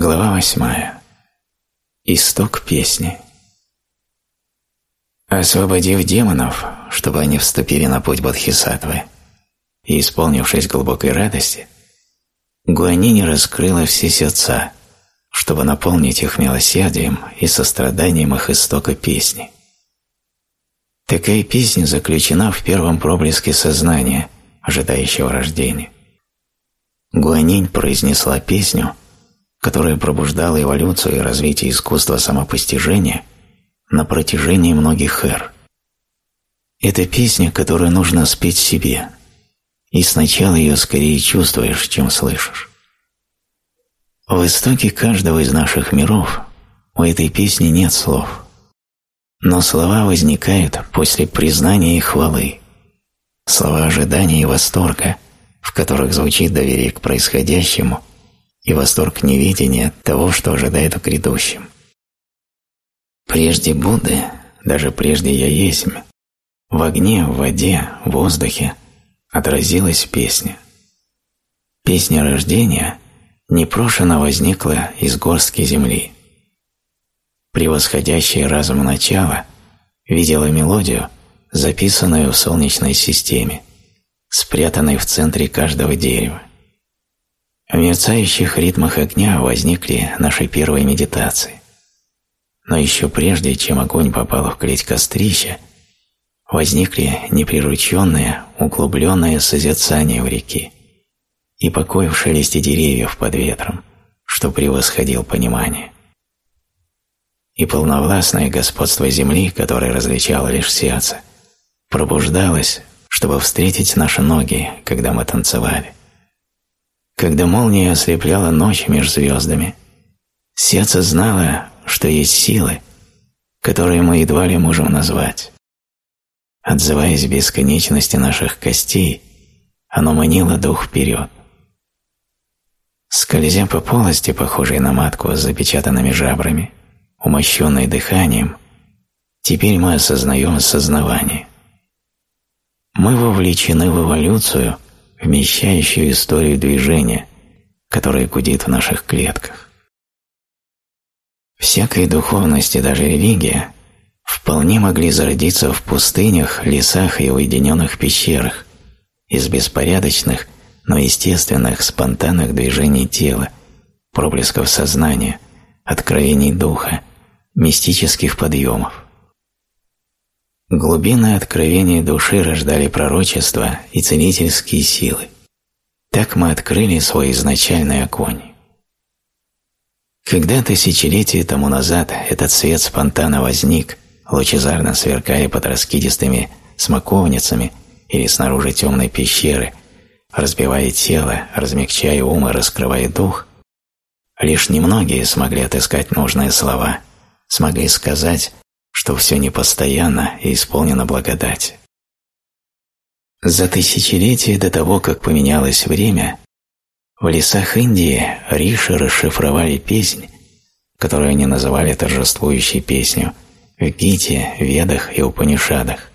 Глава восьмая. Исток песни. Освободив демонов, чтобы они вступили на путь Бодхисаттвы, и исполнившись глубокой радости, Гуанини раскрыла все сердца, чтобы наполнить их милосердием и состраданием их истока песни. Такая песня заключена в первом проблеске сознания, ожидающего рождения. Гуанинь произнесла песню, которая пробуждала эволюцию и развитие искусства самопостижения на протяжении многих эр. Это песня, которую нужно спеть себе, и сначала ее скорее чувствуешь, чем слышишь. В истоке каждого из наших миров у этой песни нет слов, но слова возникают после признания и хвалы, слова ожидания и восторга, в которых звучит доверие к происходящему и восторг неведения того, что ожидает в грядущем. Прежде Будды, даже прежде Я Есмь, в огне, в воде, в воздухе отразилась песня. Песня рождения непрошено возникла из горстки земли. Превосходящее разум начало видела мелодию, записанную в Солнечной системе, спрятанной в центре каждого дерева. В мерцающих ритмах огня возникли наши первые медитации. Но еще прежде, чем огонь попал в клеть кострища, возникли неприрученные, углубленные созерцания в реке и покой в шелесте деревьев под ветром, что превосходил понимание. И полновластное господство земли, которое различало лишь сердце, пробуждалось, чтобы встретить наши ноги, когда мы танцевали. Когда молния ослепляла ночь между звездами, сердце знало, что есть силы, которые мы едва ли можем назвать. Отзываясь бесконечности наших костей, оно манило дух вперед. Скользя по полости, похожей на матку с запечатанными жабрами, умощенной дыханием, теперь мы осознаем осознавание. Мы вовлечены в эволюцию, вмещающую историю движения, которая гудит в наших клетках. Всякая духовность и даже религия вполне могли зародиться в пустынях, лесах и уединенных пещерах из беспорядочных – но естественных, спонтанных движений тела, проблесков сознания, откровений духа, мистических подъемов. Глубины откровения души рождали пророчества и целительские силы. Так мы открыли свой изначальный огонь. Когда тысячелетия тому назад этот свет спонтанно возник, лучезарно сверкая под раскидистыми смоковницами или снаружи темной пещеры – разбивая тело, размягчая ум и раскрывая дух, лишь немногие смогли отыскать нужные слова, смогли сказать, что все непостоянно и исполнено благодать. За тысячелетия до того, как поменялось время, в лесах Индии риши расшифровали песнь, которую они называли торжествующей песню в Гите, Ведах и Упанишадах.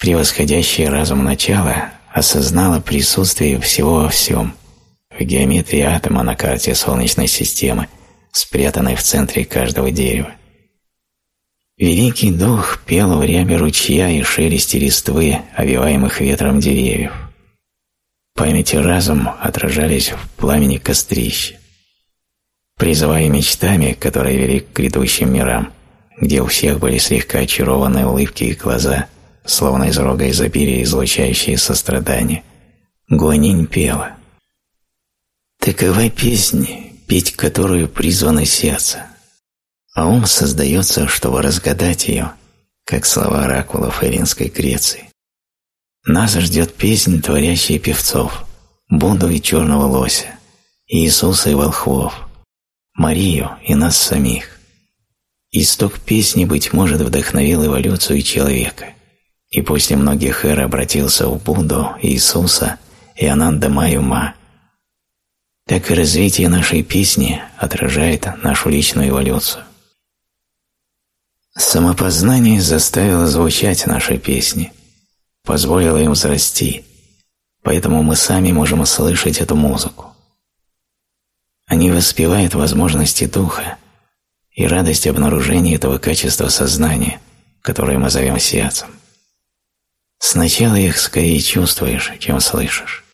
Превосходящее разум начала осознала присутствие всего во всем, в геометрии атома на карте Солнечной системы, спрятанной в центре каждого дерева. Великий Дух пел в рябе ручья и шелесте листвы, овиваемых ветром деревьев. Память и разум отражались в пламени кострища. Призывая мечтами, которые вели к грядущим мирам, где у всех были слегка очарованные улыбки и глаза – словно из рога изобилия излучающие сострадание, Гуанинь пела. Такова песня, петь которую призвано сердце, а ум создается, чтобы разгадать ее, как слова оракулов Иринской Греции. Нас ждет песнь, творящая певцов, Будду и черного лося, Иисуса и волхвов, Марию и нас самих. Исток песни, быть может, вдохновил эволюцию человека – и после многих эр обратился в Будду, Иисуса и Ананда Майюма. Так и развитие нашей песни отражает нашу личную эволюцию. Самопознание заставило звучать наши песни, позволило им взрасти, поэтому мы сами можем услышать эту музыку. Они воспевают возможности духа и радость обнаружения этого качества сознания, которое мы зовем сердцем. Сначала их скорее чувствуешь, чем слышишь.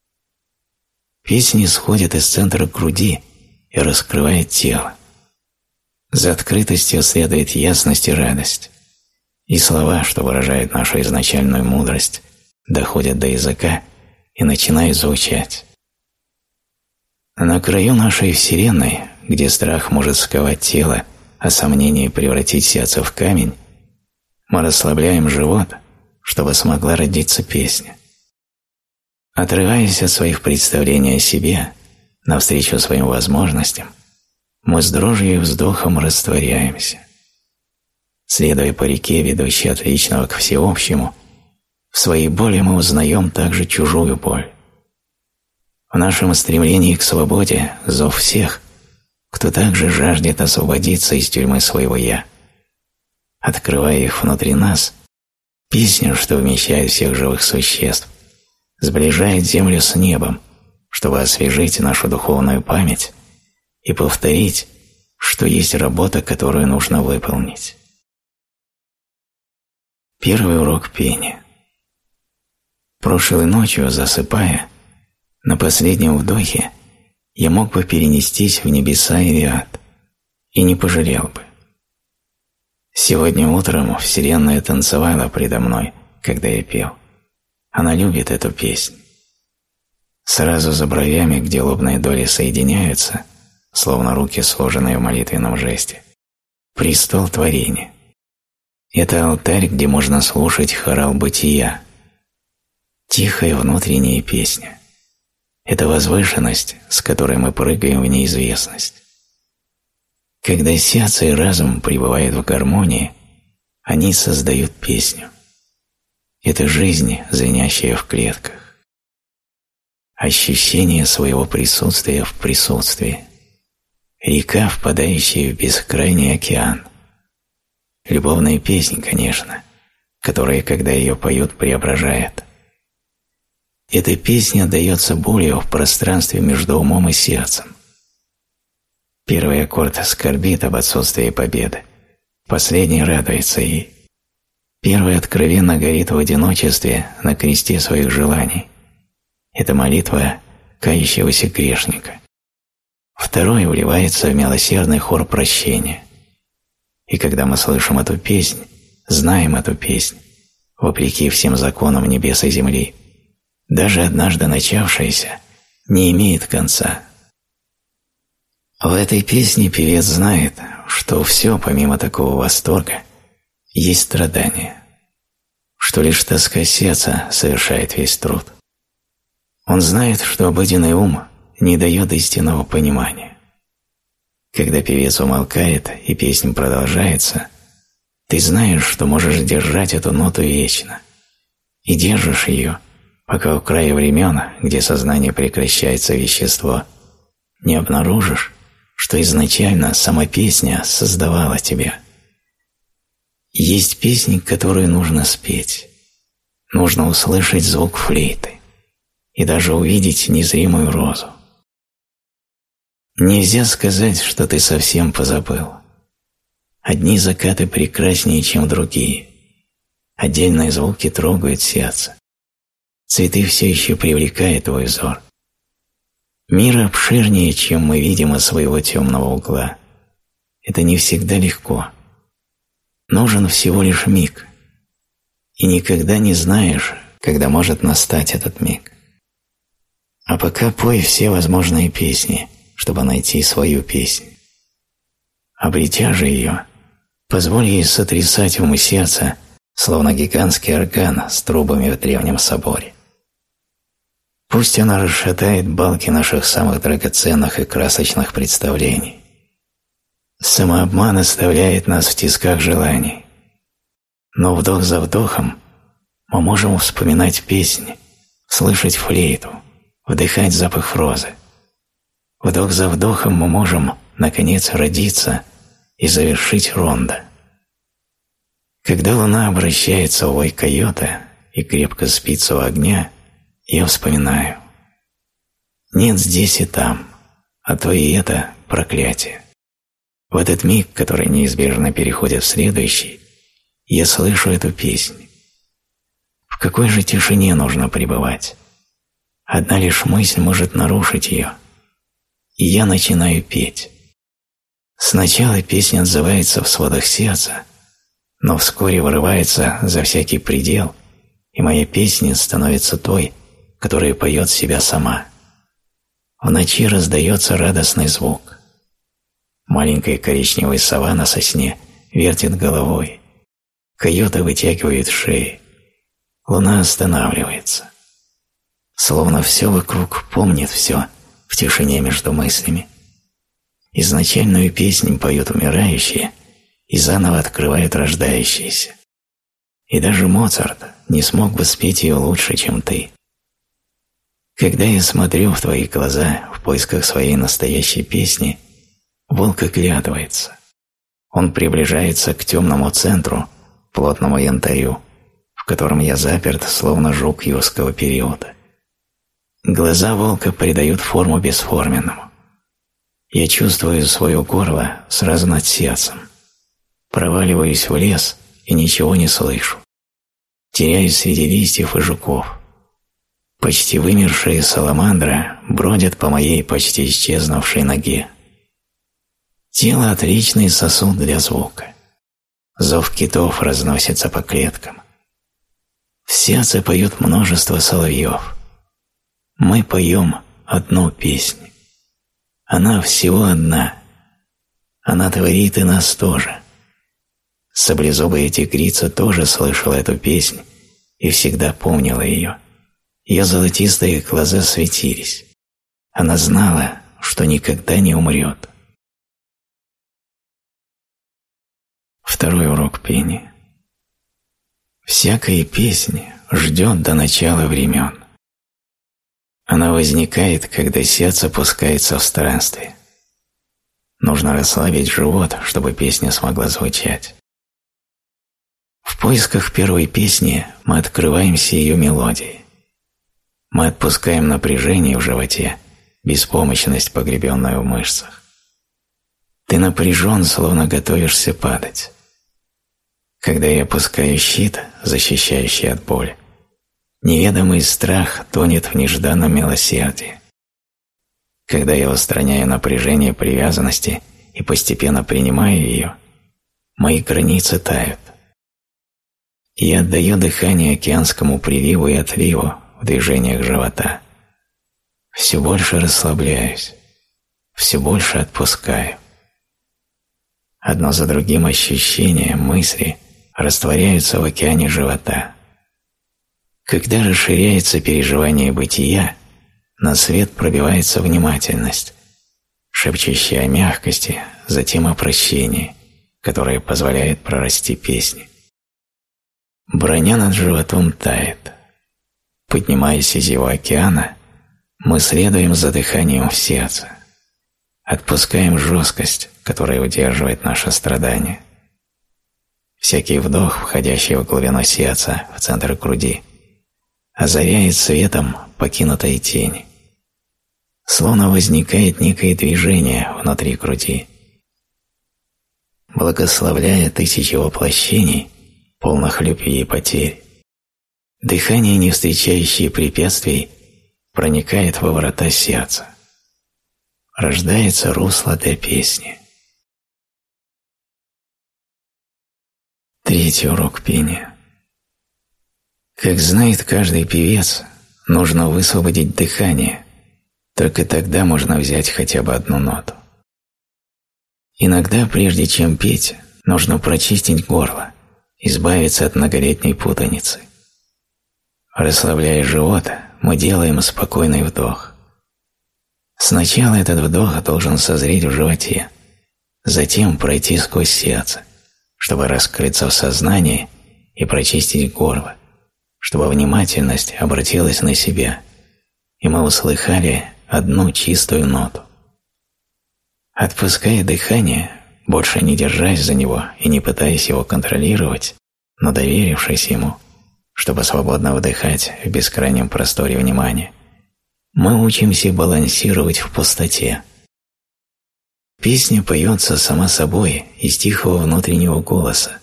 Песни сходят из центра груди и раскрывают тело. За открытостью следует ясность и радость. И слова, что выражают нашу изначальную мудрость, доходят до языка и начинают звучать. На краю нашей Вселенной, где страх может сковать тело, а сомнение превратить сердце в камень, мы расслабляем живот, чтобы смогла родиться песня. Отрываясь от своих представлений о себе, навстречу своим возможностям, мы с дрожью и вздохом растворяемся. Следуя по реке, ведущей от личного к всеобщему, в своей боли мы узнаем также чужую боль. В нашем стремлении к свободе зов всех, кто также жаждет освободиться из тюрьмы своего «я». Открывая их внутри нас, песню, что вмещает всех живых существ, сближает землю с небом, чтобы освежить нашу духовную память и повторить, что есть работа, которую нужно выполнить. Первый урок пения. Прошлой ночью, засыпая, на последнем вдохе я мог бы перенестись в небеса или ад, и не пожалел бы. Сегодня утром Вселенная танцевала предо мной, когда я пел. Она любит эту песню. Сразу за бровями, где лобные доли соединяются, словно руки, сложенные в молитвенном жесте, престол творения. Это алтарь, где можно слушать хорал бытия. Тихая внутренняя песня. Это возвышенность, с которой мы прыгаем в неизвестность. Когда сердце и разум пребывают в гармонии, они создают песню. Это жизнь, звенящая в клетках. Ощущение своего присутствия в присутствии. Река, впадающая в бескрайний океан. Любовная песня, конечно, которая, когда ее поют, преображает. Эта песня дается болью в пространстве между умом и сердцем. Первый аккорд скорбит об отсутствии победы, последний радуется ей. Первый откровенно горит в одиночестве на кресте своих желаний. Это молитва кающегося грешника. Второй вливается в милосердный хор прощения. И когда мы слышим эту песнь, знаем эту песнь, вопреки всем законам небес и земли, даже однажды начавшаяся, не имеет конца. В этой песне певец знает, что все, помимо такого восторга, есть страдание, что лишь тоска сердца совершает весь труд. Он знает, что обыденный ум не дает истинного понимания. Когда певец умолкает и песня продолжается, ты знаешь, что можешь держать эту ноту вечно, и держишь ее – пока у края времен, где сознание прекращается вещество, не обнаружишь, что изначально сама песня создавала тебя. Есть песни, которые нужно спеть. Нужно услышать звук флейты и даже увидеть незримую розу. Нельзя сказать, что ты совсем позабыл. Одни закаты прекраснее, чем другие. Отдельные звуки трогают сердце. Цветы все еще привлекают твой взор. Мир обширнее, чем мы видим из своего темного угла. Это не всегда легко. Нужен всего лишь миг. И никогда не знаешь, когда может настать этот миг. А пока пой все возможные песни, чтобы найти свою песню. Обретя же ее, позволь ей сотрясать и сердце, словно гигантский орган с трубами в древнем соборе. Пусть она расшатает балки наших самых драгоценных и красочных представлений. Самообман оставляет нас в тисках желаний. Но вдох за вдохом мы можем вспоминать песни, слышать флейту, вдыхать запах розы. Вдох за вдохом мы можем, наконец, родиться и завершить ронда. Когда луна обращается в вой койота и крепко спится у огня – я вспоминаю. Нет здесь и там, а то и это проклятие. В этот миг, который неизбежно переходит в следующий, я слышу эту песню. В какой же тишине нужно пребывать? Одна лишь мысль может нарушить ее. Я начинаю петь. Сначала песня отзывается в сводах сердца, но вскоре вырывается за всякий предел, и моя песня становится той, которая поет себя сама. В ночи раздается радостный звук. Маленькая коричневая сова на сосне вертит головой. Койоты вытягивают шеи. Луна останавливается. Словно все вокруг помнит все в тишине между мыслями. Изначальную песню поют умирающие и заново открывают рождающиеся. И даже Моцарт не смог бы спеть ее лучше, чем ты. Когда я смотрю в твои глаза в поисках своей настоящей песни, волк оглядывается. Он приближается к темному центру, плотному янтарю, в котором я заперт, словно жук юрского периода. Глаза волка придают форму бесформенному. Я чувствую свое горло сразу над сердцем. Проваливаюсь в лес и ничего не слышу. Теряюсь среди листьев и жуков. Почти вымершие саламандра бродят по моей почти исчезнувшей ноге. Тело – отличный сосуд для звука. Зов китов разносится по клеткам. В сердце поют множество соловьев. Мы поем одну песню. Она всего одна. Она творит и нас тоже. Саблезубая тигрица тоже слышала эту песню и всегда помнила ее. Ее золотистые глаза светились. Она знала, что никогда не умрет. Второй урок пения. Всякая песня ждет до начала времен. Она возникает, когда сердце опускается в странстве. Нужно расслабить живот, чтобы песня смогла звучать. В поисках первой песни мы открываемся ее мелодией. Мы отпускаем напряжение в животе, беспомощность, погребенную в мышцах. Ты напряжен, словно готовишься падать. Когда я опускаю щит, защищающий от боли, неведомый страх тонет в нежданном милосердии. Когда я устраняю напряжение привязанности и постепенно принимаю ее, мои границы тают. Я отдаю дыхание океанскому приливу и отливу, в движениях живота. Все больше расслабляюсь, все больше отпускаю. Одно за другим ощущения, мысли растворяются в океане живота. Когда расширяется переживание бытия, на свет пробивается внимательность, шепчущая о мягкости, затем о прощении, которое позволяет прорасти песни. Броня над животом тает – Поднимаясь из его океана, мы следуем за дыханием в сердце, отпускаем жесткость, которая удерживает наше страдание. Всякий вдох, входящий в глубину сердца, в центр груди, озаряет светом покинутой тени. Словно возникает некое движение внутри груди. Благословляя тысячи воплощений, полных любви и потерь, Дыхание, не встречающее препятствий, проникает во врата сердца. Рождается русло для песни. Третий урок пения. Как знает каждый певец, нужно высвободить дыхание, только тогда можно взять хотя бы одну ноту. Иногда, прежде чем петь, нужно прочистить горло, избавиться от многолетней путаницы. Расслабляя живот, мы делаем спокойный вдох. Сначала этот вдох должен созреть в животе, затем пройти сквозь сердце, чтобы раскрыться в сознании и прочистить горло, чтобы внимательность обратилась на себя, и мы услыхали одну чистую ноту. Отпуская дыхание, больше не держась за него и не пытаясь его контролировать, но доверившись ему – чтобы свободно вдыхать в бескрайнем просторе внимания, мы учимся балансировать в пустоте, Песня поется сама собой из тихого внутреннего голоса,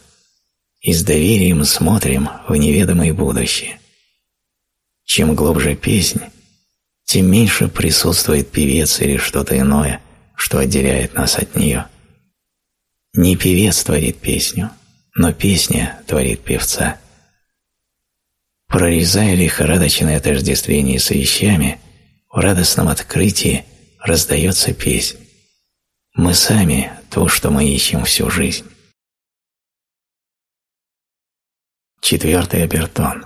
и с доверием смотрим в неведомое будущее. Чем глубже песнь, тем меньше присутствует певец или что-то иное, что отделяет нас от нее. Не певец творит песню, но песня творит певца. Прорезая лихорадочное отождествление с вещами, в радостном открытии раздается песнь. Мы сами – то, что мы ищем всю жизнь. Четвертый обертон.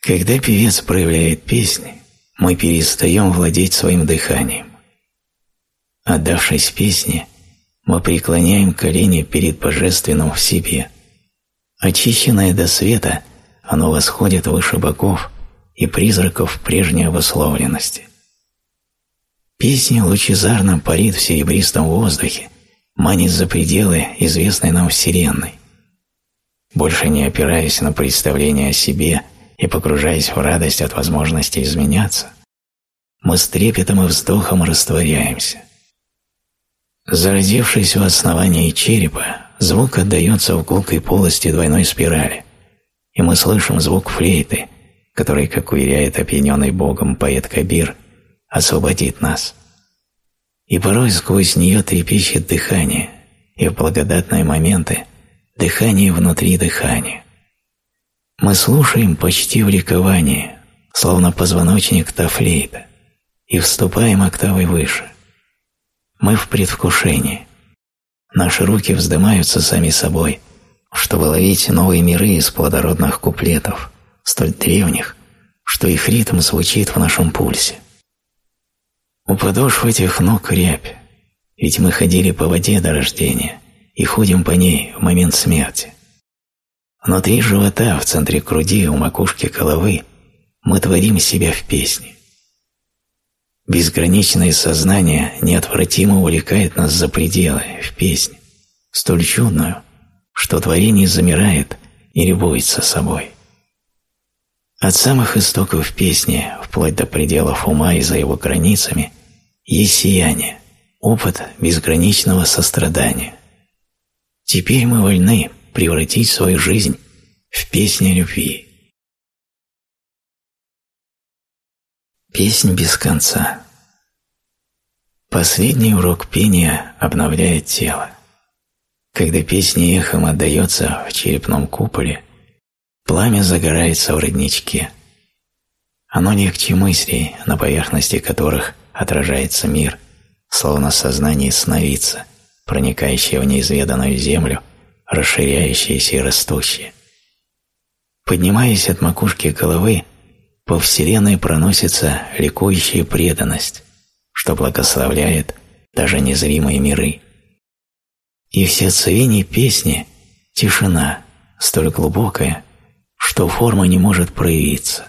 Когда певец проявляет песни, мы перестаем владеть своим дыханием. Отдавшись песне, мы преклоняем колени перед Божественным в себе. Очищенное до света, оно восходит выше богов и призраков прежней обусловленности. Песня лучезарно парит в серебристом воздухе, манит за пределы известной нам Вселенной. Больше не опираясь на представление о себе и погружаясь в радость от возможности изменяться, мы с трепетом и вздохом растворяемся. Зародившись в основании черепа, звук отдается в гулкой полости двойной спирали, и мы слышим звук флейты, который, как уверяет опьяненный Богом поэт Кабир, освободит нас. И порой сквозь нее трепещет дыхание, и в благодатные моменты дыхание внутри дыхания. Мы слушаем почти в ликовании, словно позвоночник тафлейта, и вступаем октавой выше. Мы в предвкушении. Наши руки вздымаются сами собой, чтобы ловить новые миры из плодородных куплетов, столь древних, что их ритм звучит в нашем пульсе. У подошв этих ног рябь, ведь мы ходили по воде до рождения и ходим по ней в момент смерти. Внутри живота, в центре груди, у макушки головы мы творим себя в песне. Безграничное сознание неотвратимо увлекает нас за пределы, в песнь, столь чудную, что творение замирает и любуется собой. От самых истоков песни, вплоть до пределов ума и за его границами, есть сияние, опыт безграничного сострадания. Теперь мы вольны превратить свою жизнь в песню любви. Песнь без конца. Последний урок пения обновляет тело. Когда песня эхом отдается в черепном куполе, пламя загорается в родничке. Оно легче мыслей, на поверхности которых отражается мир, словно сознание сновидца, проникающее в неизведанную землю расширяющееся и растущее. Поднимаясь от макушки головы, по Вселенной проносится ликующая преданность, что благословляет даже незримые миры. И в сердцевине песни тишина, столь глубокая, что форма не может проявиться.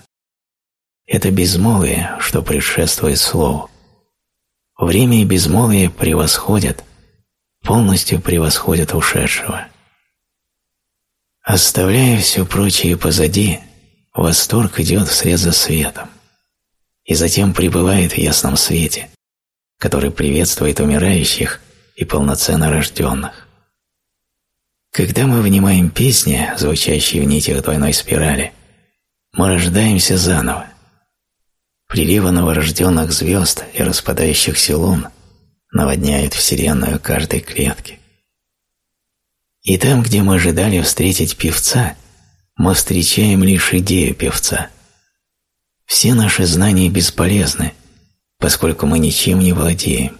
Это безмолвие, что предшествует слову. Время и безмолвие превосходят, полностью превосходят ушедшего. Оставляя все прочее позади, восторг идет вслед за светом и затем пребывает в ясном свете, который приветствует умирающих и полноценно рожденных. Когда мы внимаем песни, звучащие в нитях двойной спирали, мы рождаемся заново. Приливы новорожденных звезд и распадающихся лун наводняют Вселенную каждой клетки. И там, где мы ожидали встретить певца, мы встречаем лишь идею певца. Все наши знания бесполезны, поскольку мы ничем не владеем.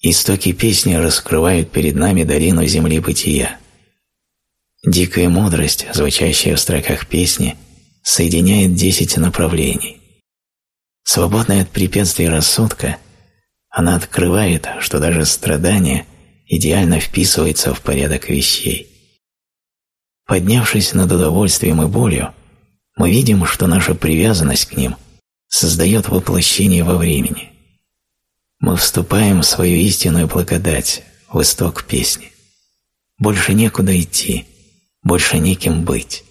Истоки песни раскрывают перед нами долину земли бытия. Дикая мудрость, звучащая в строках песни, соединяет десять направлений. Свободная от препятствий рассудка, она открывает, что даже страдания – идеально вписывается в порядок вещей. Поднявшись над удовольствием и болью, мы видим, что наша привязанность к ним создает воплощение во времени. Мы вступаем в свою истинную благодать, в исток песни. Больше некуда идти, больше неким быть.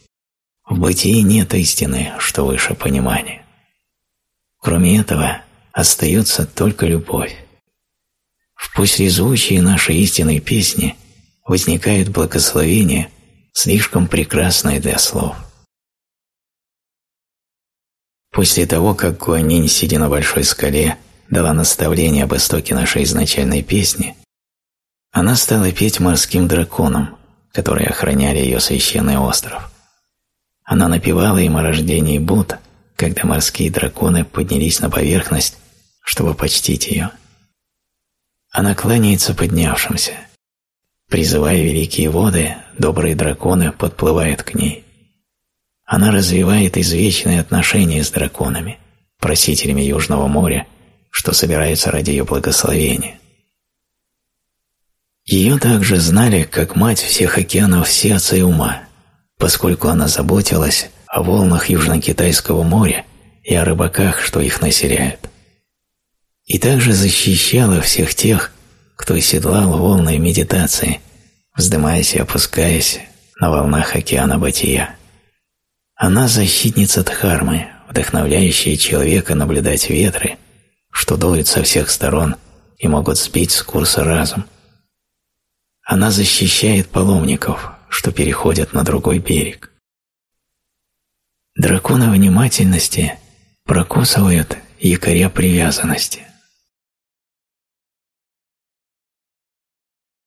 В бытии нет истины, что выше понимания. Кроме этого, остается только любовь. Сквозь резучие наши истинные песни возникает благословение, слишком прекрасное для слов. После того, как Гуанинь, сидя на большой скале, дала наставление об истоке нашей изначальной песни, она стала петь морским драконам, которые охраняли ее священный остров. Она напевала им о рождении Будд, когда морские драконы поднялись на поверхность, чтобы почтить ее. Она кланяется поднявшимся. Призывая великие воды, добрые драконы подплывают к ней. Она развивает извечные отношения с драконами, просителями Южного моря, что собираются ради ее благословения. Ее также знали как мать всех океанов сердца и ума, поскольку она заботилась о волнах Южно-Китайского моря и о рыбаках, что их населяют. И также защищала всех тех, кто седлал волны медитации, вздымаясь и опускаясь на волнах океана бытия. Она защитница Дхармы, вдохновляющая человека наблюдать ветры, что дуют со всех сторон и могут сбить с курса разум. Она защищает паломников, что переходят на другой берег. Драконы внимательности прокусывают якоря привязанности.